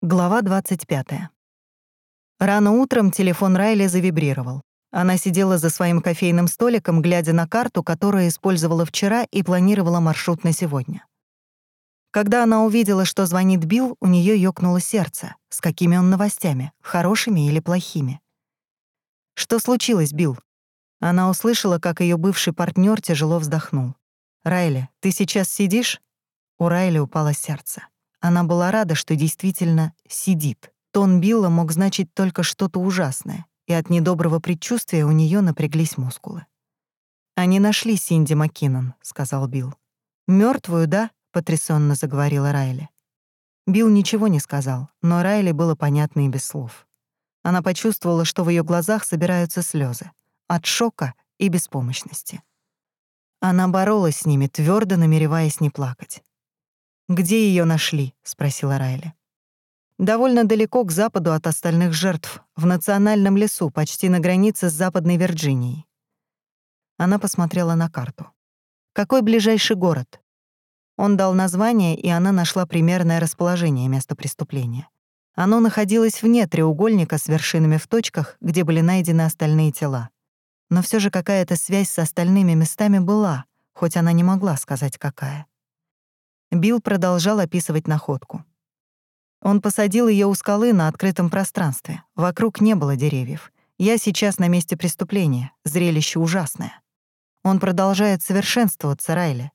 Глава 25. Рано утром телефон Райли завибрировал. Она сидела за своим кофейным столиком, глядя на карту, которую использовала вчера и планировала маршрут на сегодня. Когда она увидела, что звонит Билл, у нее ёкнуло сердце. С какими он новостями, хорошими или плохими? Что случилось, Билл? Она услышала, как ее бывший партнер тяжело вздохнул. «Райли, ты сейчас сидишь?» У Райли упало сердце. Она была рада, что действительно сидит. Тон Билла мог значить только что-то ужасное, и от недоброго предчувствия у нее напряглись мускулы. «Они нашли Синди Маккинон», — сказал Билл. Мертвую, да?» — потрясенно заговорила Райли. Билл ничего не сказал, но Райли было понятно и без слов. Она почувствовала, что в ее глазах собираются слезы от шока и беспомощности. Она боролась с ними, твердо намереваясь не плакать. «Где ее нашли?» — спросила Райли. «Довольно далеко к западу от остальных жертв, в национальном лесу, почти на границе с Западной Вирджинией». Она посмотрела на карту. «Какой ближайший город?» Он дал название, и она нашла примерное расположение места преступления. Оно находилось вне треугольника с вершинами в точках, где были найдены остальные тела. Но все же какая-то связь с остальными местами была, хоть она не могла сказать, какая. Билл продолжал описывать находку. Он посадил ее у скалы на открытом пространстве. Вокруг не было деревьев. Я сейчас на месте преступления. Зрелище ужасное. Он продолжает совершенствоваться, Райли.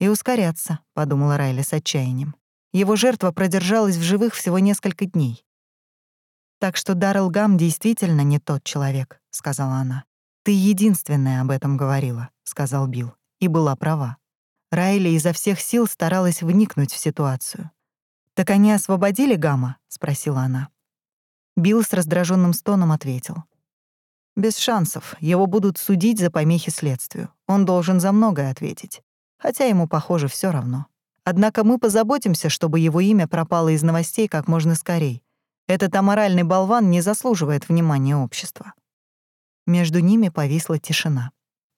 И ускоряться, подумала Райли с отчаянием. Его жертва продержалась в живых всего несколько дней. Так что Даррел Гам действительно не тот человек, сказала она. Ты единственная об этом говорила, сказал Билл, и была права. Райли изо всех сил старалась вникнуть в ситуацию. «Так они освободили Гамма?» — спросила она. Билл с раздраженным стоном ответил. «Без шансов. Его будут судить за помехи следствию. Он должен за многое ответить. Хотя ему, похоже, все равно. Однако мы позаботимся, чтобы его имя пропало из новостей как можно скорей. Этот аморальный болван не заслуживает внимания общества». Между ними повисла тишина.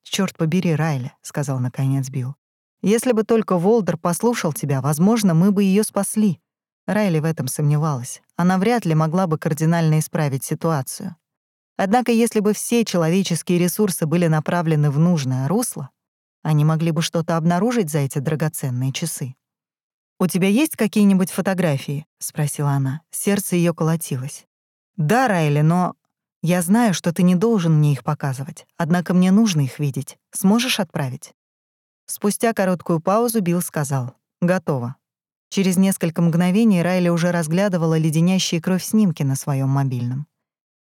«Чёрт побери, Райли», — сказал наконец Билл. Если бы только Волдер послушал тебя, возможно, мы бы ее спасли. Райли в этом сомневалась. Она вряд ли могла бы кардинально исправить ситуацию. Однако если бы все человеческие ресурсы были направлены в нужное русло, они могли бы что-то обнаружить за эти драгоценные часы. «У тебя есть какие-нибудь фотографии?» — спросила она. Сердце ее колотилось. «Да, Райли, но...» «Я знаю, что ты не должен мне их показывать, однако мне нужно их видеть. Сможешь отправить?» Спустя короткую паузу Билл сказал «Готово». Через несколько мгновений Райли уже разглядывала леденящие кровь снимки на своем мобильном.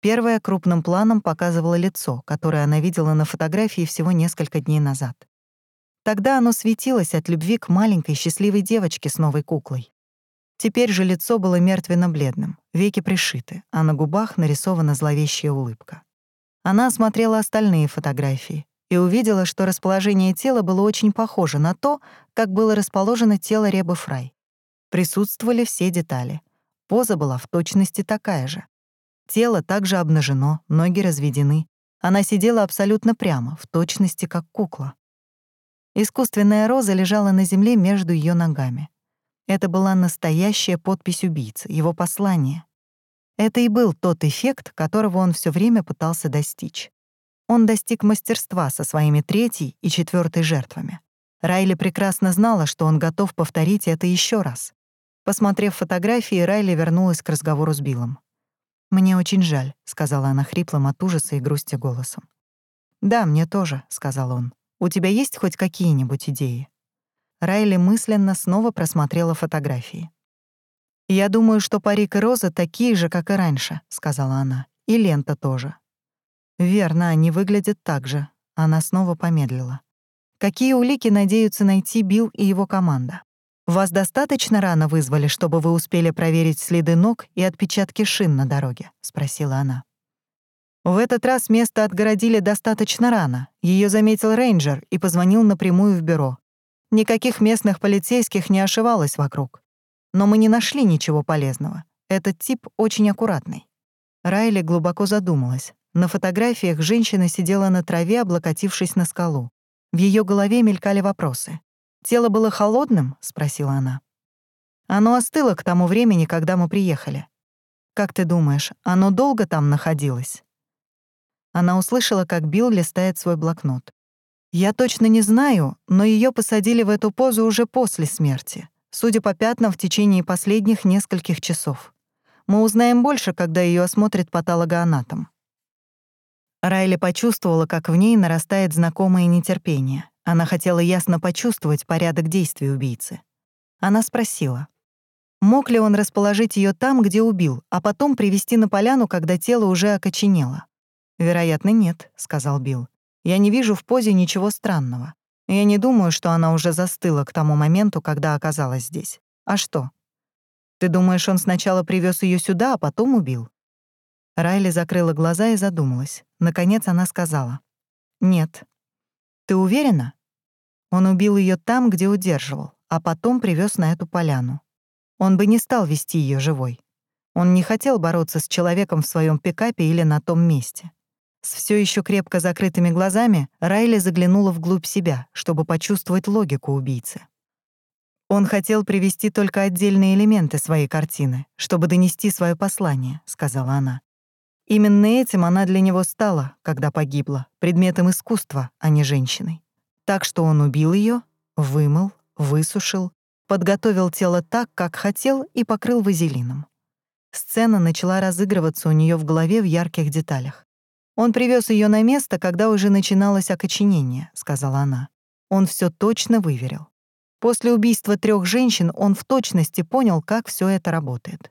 Первое крупным планом показывало лицо, которое она видела на фотографии всего несколько дней назад. Тогда оно светилось от любви к маленькой счастливой девочке с новой куклой. Теперь же лицо было мертвенно-бледным, веки пришиты, а на губах нарисована зловещая улыбка. Она осмотрела остальные фотографии, и увидела, что расположение тела было очень похоже на то, как было расположено тело Ребы Фрай. Присутствовали все детали. Поза была в точности такая же. Тело также обнажено, ноги разведены. Она сидела абсолютно прямо, в точности как кукла. Искусственная роза лежала на земле между ее ногами. Это была настоящая подпись убийцы, его послание. Это и был тот эффект, которого он все время пытался достичь. Он достиг мастерства со своими третьей и четвертой жертвами. Райли прекрасно знала, что он готов повторить это еще раз. Посмотрев фотографии, Райли вернулась к разговору с Биллом. «Мне очень жаль», — сказала она хриплым от ужаса и грусти голосом. «Да, мне тоже», — сказал он. «У тебя есть хоть какие-нибудь идеи?» Райли мысленно снова просмотрела фотографии. «Я думаю, что парик и роза такие же, как и раньше», — сказала она. «И лента тоже. «Верно, они выглядят так же». Она снова помедлила. «Какие улики надеются найти Билл и его команда? Вас достаточно рано вызвали, чтобы вы успели проверить следы ног и отпечатки шин на дороге?» — спросила она. В этот раз место отгородили достаточно рано. Ее заметил рейнджер и позвонил напрямую в бюро. Никаких местных полицейских не ошивалось вокруг. Но мы не нашли ничего полезного. Этот тип очень аккуратный. Райли глубоко задумалась. На фотографиях женщина сидела на траве, облокотившись на скалу. В ее голове мелькали вопросы. «Тело было холодным?» — спросила она. Оно остыло к тому времени, когда мы приехали. Как ты думаешь, оно долго там находилось?» Она услышала, как Билл листает свой блокнот. «Я точно не знаю, но ее посадили в эту позу уже после смерти, судя по пятнам, в течение последних нескольких часов. Мы узнаем больше, когда ее осмотрит патологоанатом». Райли почувствовала, как в ней нарастает знакомое нетерпение. Она хотела ясно почувствовать порядок действий убийцы. Она спросила, мог ли он расположить ее там, где убил, а потом привести на поляну, когда тело уже окоченело. «Вероятно, нет», — сказал Билл. «Я не вижу в позе ничего странного. Я не думаю, что она уже застыла к тому моменту, когда оказалась здесь. А что? Ты думаешь, он сначала привез ее сюда, а потом убил?» Райли закрыла глаза и задумалась. Наконец она сказала. «Нет». «Ты уверена?» Он убил ее там, где удерживал, а потом привез на эту поляну. Он бы не стал вести ее живой. Он не хотел бороться с человеком в своем пикапе или на том месте. С все еще крепко закрытыми глазами Райли заглянула вглубь себя, чтобы почувствовать логику убийцы. Он хотел привести только отдельные элементы своей картины, чтобы донести свое послание, сказала она. Именно этим она для него стала, когда погибла, предметом искусства, а не женщиной. Так что он убил ее, вымыл, высушил, подготовил тело так, как хотел, и покрыл вазелином. Сцена начала разыгрываться у нее в голове в ярких деталях. «Он привез ее на место, когда уже начиналось окоченение», — сказала она. Он все точно выверил. После убийства трех женщин он в точности понял, как все это работает.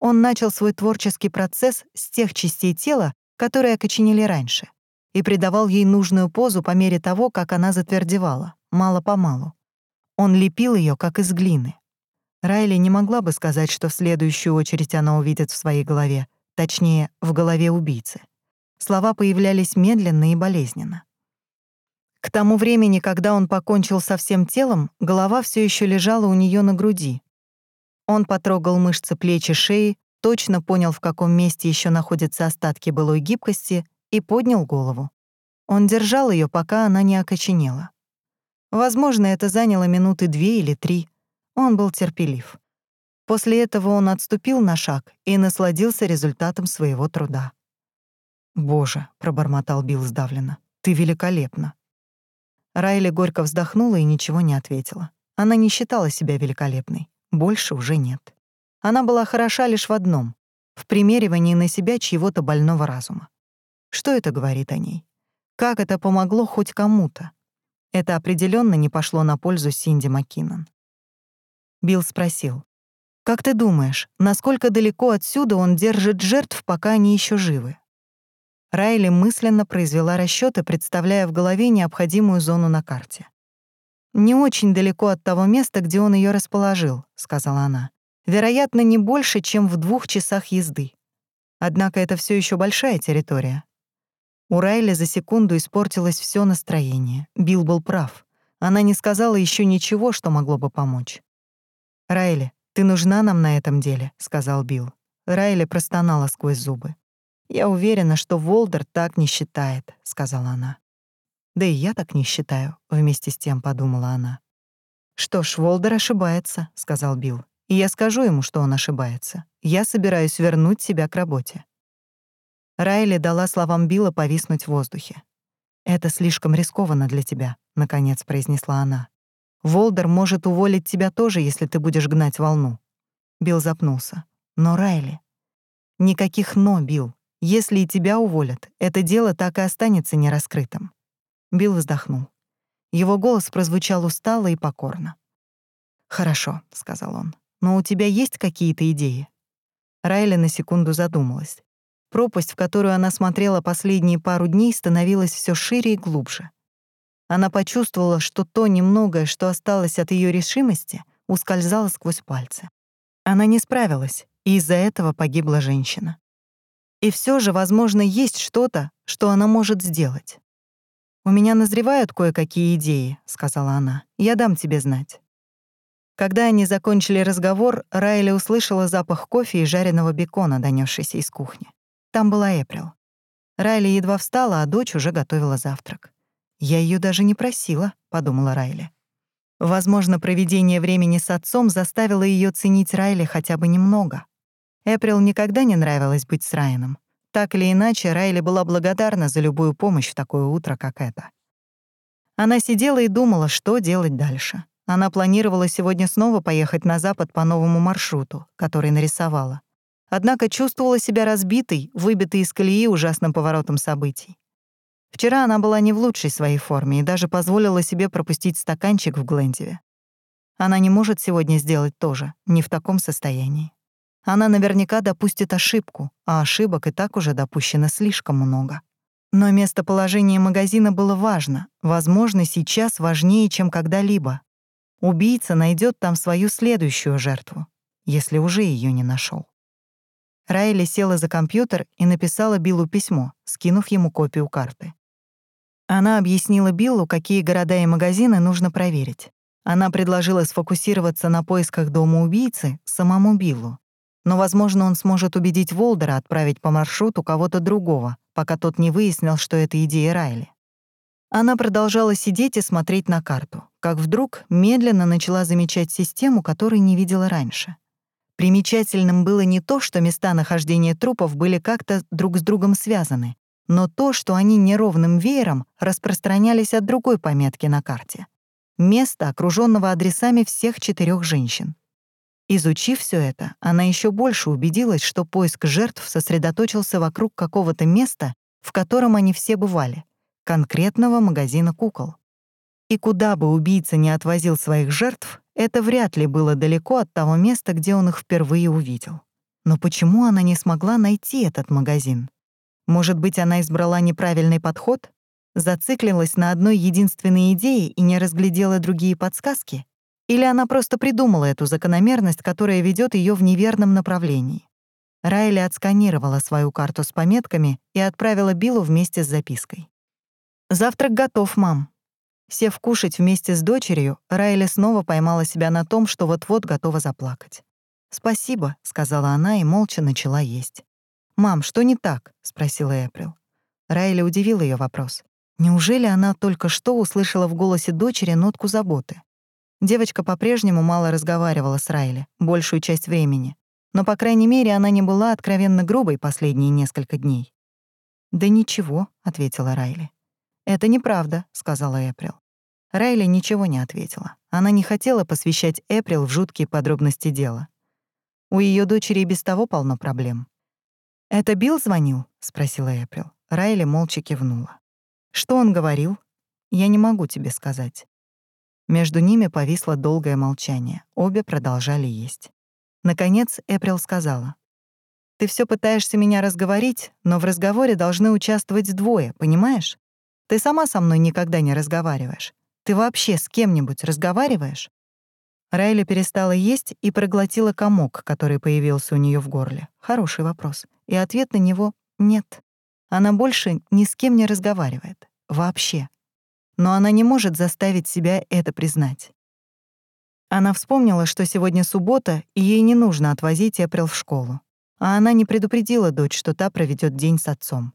Он начал свой творческий процесс с тех частей тела, которые окоченели раньше, и придавал ей нужную позу по мере того, как она затвердевала, мало-помалу. Он лепил ее как из глины. Райли не могла бы сказать, что в следующую очередь она увидит в своей голове, точнее, в голове убийцы. Слова появлялись медленно и болезненно. К тому времени, когда он покончил со всем телом, голова все еще лежала у нее на груди. Он потрогал мышцы плеч и шеи, точно понял, в каком месте еще находятся остатки былой гибкости, и поднял голову. Он держал ее, пока она не окоченела. Возможно, это заняло минуты две или три. Он был терпелив. После этого он отступил на шаг и насладился результатом своего труда. «Боже», — пробормотал Билл сдавленно, — «ты великолепна». Райли горько вздохнула и ничего не ответила. Она не считала себя великолепной. Больше уже нет. Она была хороша лишь в одном — в примеривании на себя чьего-то больного разума. Что это говорит о ней? Как это помогло хоть кому-то? Это определенно не пошло на пользу Синди Маккинон. Билл спросил, «Как ты думаешь, насколько далеко отсюда он держит жертв, пока они еще живы?» Райли мысленно произвела расчеты, представляя в голове необходимую зону на карте. «Не очень далеко от того места, где он ее расположил», — сказала она. «Вероятно, не больше, чем в двух часах езды. Однако это все еще большая территория». У Райли за секунду испортилось все настроение. Билл был прав. Она не сказала еще ничего, что могло бы помочь. «Райли, ты нужна нам на этом деле», — сказал Билл. Райли простонала сквозь зубы. «Я уверена, что Волдер так не считает», — сказала она. «Да и я так не считаю», — вместе с тем подумала она. «Что ж, Волдер ошибается», — сказал Билл. «И я скажу ему, что он ошибается. Я собираюсь вернуть себя к работе». Райли дала словам Билла повиснуть в воздухе. «Это слишком рискованно для тебя», — наконец произнесла она. «Волдер может уволить тебя тоже, если ты будешь гнать волну». Билл запнулся. «Но Райли...» «Никаких «но», Билл. Если и тебя уволят, это дело так и останется нераскрытым». Билл вздохнул. Его голос прозвучал устало и покорно. «Хорошо», — сказал он, — «но у тебя есть какие-то идеи?» Райли на секунду задумалась. Пропасть, в которую она смотрела последние пару дней, становилась все шире и глубже. Она почувствовала, что то немногое, что осталось от ее решимости, ускользало сквозь пальцы. Она не справилась, и из-за этого погибла женщина. И все же, возможно, есть что-то, что она может сделать. «У меня назревают кое-какие идеи», — сказала она. «Я дам тебе знать». Когда они закончили разговор, Райли услышала запах кофе и жареного бекона, донесшийся из кухни. Там была Эприл. Райли едва встала, а дочь уже готовила завтрак. «Я ее даже не просила», — подумала Райли. Возможно, проведение времени с отцом заставило ее ценить Райли хотя бы немного. Эприл никогда не нравилось быть с Райаном. Так или иначе, Райли была благодарна за любую помощь в такое утро, как это. Она сидела и думала, что делать дальше. Она планировала сегодня снова поехать на запад по новому маршруту, который нарисовала. Однако чувствовала себя разбитой, выбитой из колеи ужасным поворотом событий. Вчера она была не в лучшей своей форме и даже позволила себе пропустить стаканчик в Глендиве. Она не может сегодня сделать то же, не в таком состоянии. Она наверняка допустит ошибку, а ошибок и так уже допущено слишком много. Но местоположение магазина было важно, возможно, сейчас важнее, чем когда-либо. Убийца найдет там свою следующую жертву, если уже ее не нашел. Райли села за компьютер и написала Биллу письмо, скинув ему копию карты. Она объяснила Биллу, какие города и магазины нужно проверить. Она предложила сфокусироваться на поисках дома убийцы самому Биллу. Но, возможно, он сможет убедить Волдера отправить по маршруту кого-то другого, пока тот не выяснил, что это идея Райли. Она продолжала сидеть и смотреть на карту, как вдруг медленно начала замечать систему, которой не видела раньше. Примечательным было не то, что места нахождения трупов были как-то друг с другом связаны, но то, что они неровным веером распространялись от другой пометки на карте. Место, окруженного адресами всех четырех женщин. Изучив все это, она еще больше убедилась, что поиск жертв сосредоточился вокруг какого-то места, в котором они все бывали, конкретного магазина кукол. И куда бы убийца не отвозил своих жертв, это вряд ли было далеко от того места, где он их впервые увидел. Но почему она не смогла найти этот магазин? Может быть, она избрала неправильный подход? Зациклилась на одной единственной идее и не разглядела другие подсказки? Или она просто придумала эту закономерность, которая ведет ее в неверном направлении? Райли отсканировала свою карту с пометками и отправила Биллу вместе с запиской. «Завтрак готов, мам». Сев кушать вместе с дочерью, Райли снова поймала себя на том, что вот-вот готова заплакать. «Спасибо», — сказала она и молча начала есть. «Мам, что не так?» — спросила Эприл. Райли удивил ее вопрос. Неужели она только что услышала в голосе дочери нотку заботы? Девочка по-прежнему мало разговаривала с Райли, большую часть времени. Но, по крайней мере, она не была откровенно грубой последние несколько дней. «Да ничего», — ответила Райли. «Это неправда», — сказала Эприл. Райли ничего не ответила. Она не хотела посвящать Эприл в жуткие подробности дела. У ее дочери без того полно проблем. «Это Билл звонил?» — спросила Эприл. Райли молча кивнула. «Что он говорил?» «Я не могу тебе сказать». Между ними повисло долгое молчание. Обе продолжали есть. Наконец Эприл сказала. «Ты все пытаешься меня разговорить, но в разговоре должны участвовать двое, понимаешь? Ты сама со мной никогда не разговариваешь. Ты вообще с кем-нибудь разговариваешь?» Райли перестала есть и проглотила комок, который появился у нее в горле. Хороший вопрос. И ответ на него — нет. Она больше ни с кем не разговаривает. Вообще. Но она не может заставить себя это признать. Она вспомнила, что сегодня суббота, и ей не нужно отвозить Эприл в школу. А она не предупредила дочь, что та проведет день с отцом.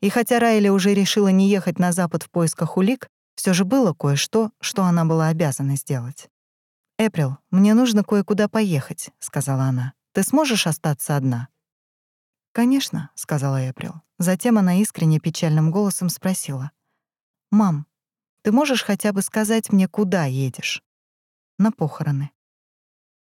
И хотя Райли уже решила не ехать на запад в поисках улик, все же было кое-что, что она была обязана сделать. «Эприл, мне нужно кое-куда поехать», — сказала она. «Ты сможешь остаться одна?» «Конечно», — сказала Эприл. Затем она искренне печальным голосом спросила. «Мам, ты можешь хотя бы сказать мне, куда едешь?» «На похороны».